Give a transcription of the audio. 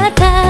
kata